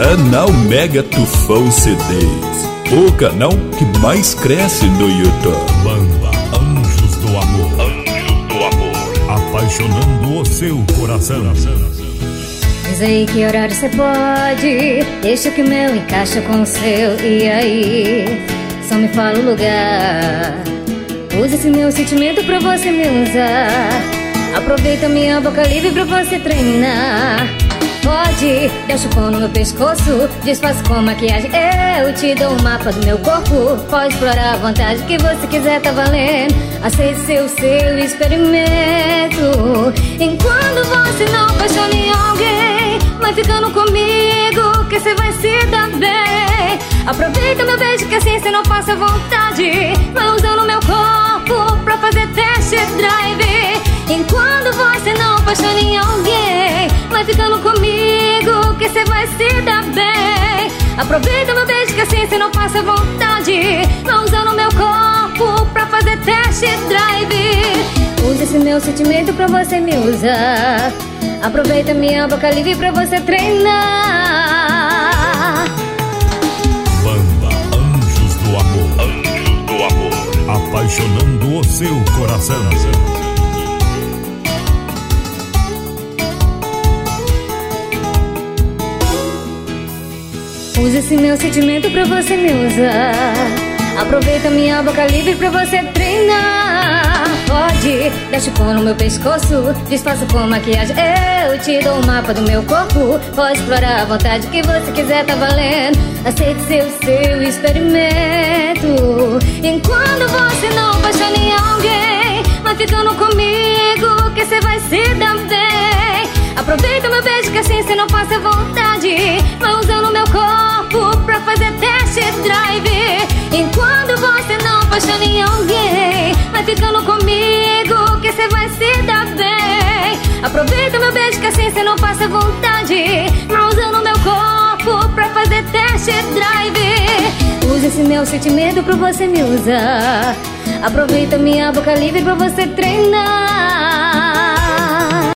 Canal Mega Tufão CDs. O canal que mais cresce no YouTube. Banda Anjos do Amor. Anjos do Amor. Apaixonando o seu coração. Diz aí que horário você pode. Deixa que o meu encaixa com o seu. E aí? Só me fala o lugar. Use esse meu sentimento pra você me usar. Aproveita minha boca livre pra você treinar. Pode, deixa o pão no meu pescoço Disfarce com maquiagem. Eu te dou um mapa do meu corpo Pode explorar à vontade que você quiser, tá valendo. Aceite seu, seu experimento. Enquanto você não apaixona em alguém Vai ficando comigo que você vai se dar bem. Aproveita meu beijo que assim você não passa vontade comigo que você vai se dar bem Aproveita meu beijo que assim você não passa vontade Vai usando meu corpo pra fazer test drive Use esse meu sentimento pra você me usar Aproveita minha boca livre pra você treinar Banda Anjos do Amor. Anjos do Amor. Apaixonando o seu coração. Use esse meu sentimento pra você me usar. Aproveita minha boca livre pra você treinar. Pode, deixa o pão no meu pescoço Disfarça com maquiagem. Eu te dou o um mapa do meu corpo. Pode explorar à vontade que você quiser, tá valendo. Aceite seu, seu experimento. Enquanto você não apaixona em alguém Vai ficando comigo que você vai se dar bem meu beijo que assim você não passa vontade. Vai usando meu corpo pra fazer test drive. Enquanto você não apaixona em alguém Vai ficando comigo que você vai se dar bem. Aproveita meu beijo que assim você não passa vontade. Vai usando meu corpo pra fazer test drive. Use esse meu sentimento pra você me usar. Aproveita minha boca livre pra você treinar